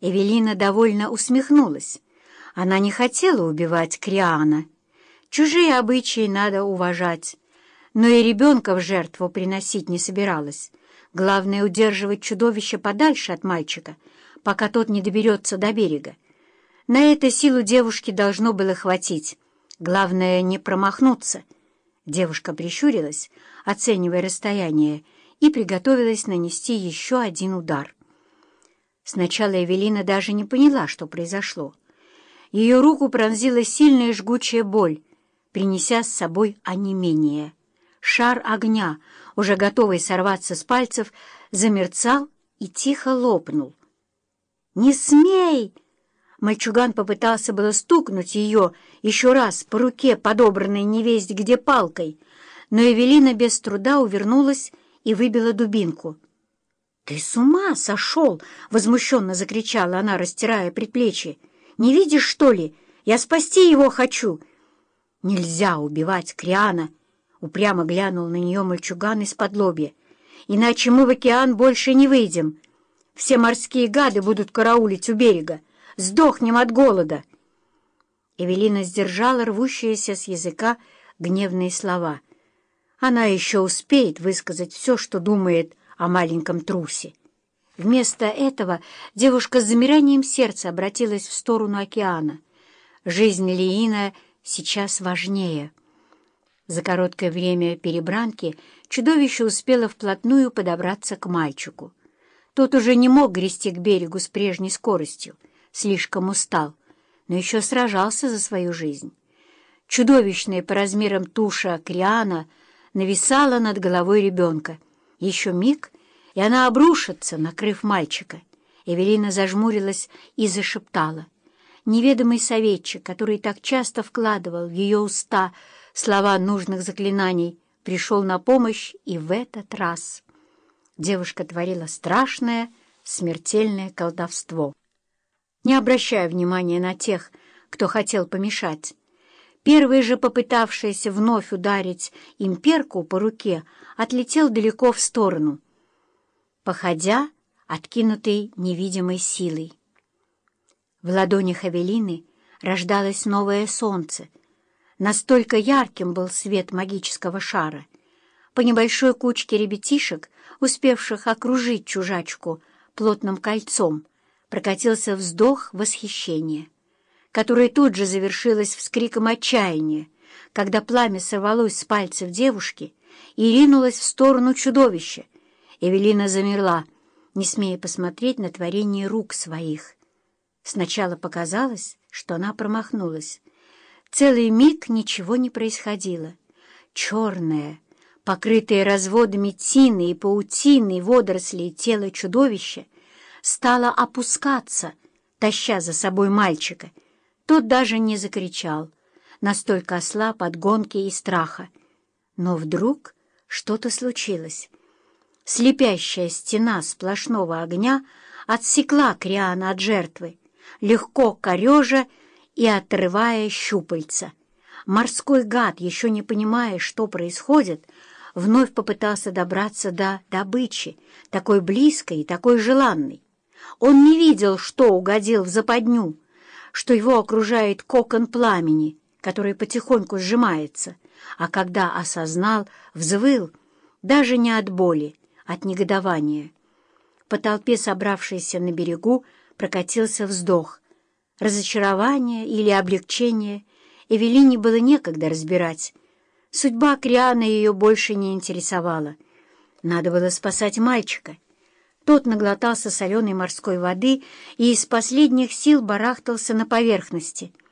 Эвелина довольно усмехнулась. Она не хотела убивать Криана. Чужие обычаи надо уважать, но и ребенка в жертву приносить не собиралась. Главное — удерживать чудовище подальше от мальчика, пока тот не доберется до берега. На это силу девушки должно было хватить. Главное — не промахнуться. Девушка прищурилась, оценивая расстояние, и приготовилась нанести еще один удар. Сначала Эвелина даже не поняла, что произошло. Ее руку пронзила сильная жгучая боль, принеся с собой онемение. Шар огня, уже готовый сорваться с пальцев, замерцал и тихо лопнул. «Не смей!» Мальчуган попытался было стукнуть ее еще раз по руке, подобранной невесть где палкой, но Эвелина без труда увернулась и выбила дубинку. «Ты с ума сошел!» — возмущенно закричала она, растирая предплечье. «Не видишь, что ли? Я спасти его хочу!» «Нельзя убивать Криана!» — упрямо глянул на нее мальчуган из-под лобья. «Иначе мы в океан больше не выйдем. Все морские гады будут караулить у берега. Сдохнем от голода!» Эвелина сдержала рвущиеся с языка гневные слова. Она еще успеет высказать все, что думает о маленьком трусе. Вместо этого девушка с замиранием сердца обратилась в сторону океана. Жизнь Лиина сейчас важнее. За короткое время перебранки чудовище успело вплотную подобраться к мальчику. Тот уже не мог грести к берегу с прежней скоростью, слишком устал, но еще сражался за свою жизнь. Чудовищная по размерам туша Криана нависала над головой ребенка — еще миг, и она обрушится, накрыв мальчика. Эвелина зажмурилась и зашептала. Неведомый советчик, который так часто вкладывал в ее уста слова нужных заклинаний, пришел на помощь и в этот раз. Девушка творила страшное, смертельное колдовство. Не обращая внимания на тех, кто хотел помешать, Первый же, попытавшийся вновь ударить имперку по руке, отлетел далеко в сторону, походя откинутой невидимой силой. В ладонях Авелины рождалось новое солнце. Настолько ярким был свет магического шара. По небольшой кучке ребятишек, успевших окружить чужачку плотным кольцом, прокатился вздох восхищения которая тут же завершилась вскриком отчаяния, когда пламя сорвалось с пальцев девушки и ринулось в сторону чудовища. Эвелина замерла, не смея посмотреть на творение рук своих. Сначала показалось, что она промахнулась. Целый миг ничего не происходило. Черное, покрытое разводами тины и паутины водорослей тело чудовища, стало опускаться, таща за собой мальчика — тот даже не закричал, настолько ослаб от гонки и страха. Но вдруг что-то случилось. Слепящая стена сплошного огня отсекла Криана от жертвы, легко корежа и отрывая щупальца. Морской гад, еще не понимая, что происходит, вновь попытался добраться до добычи, такой близкой и такой желанной. Он не видел, что угодил в западню, что его окружает кокон пламени, который потихоньку сжимается, а когда осознал, взвыл, даже не от боли, от негодования. По толпе, собравшейся на берегу, прокатился вздох. Разочарование или облегчение Эвелине было некогда разбирать. Судьба Криана ее больше не интересовала. Надо было спасать мальчика — тот наглотался соленой морской воды и из последних сил барахтался на поверхности —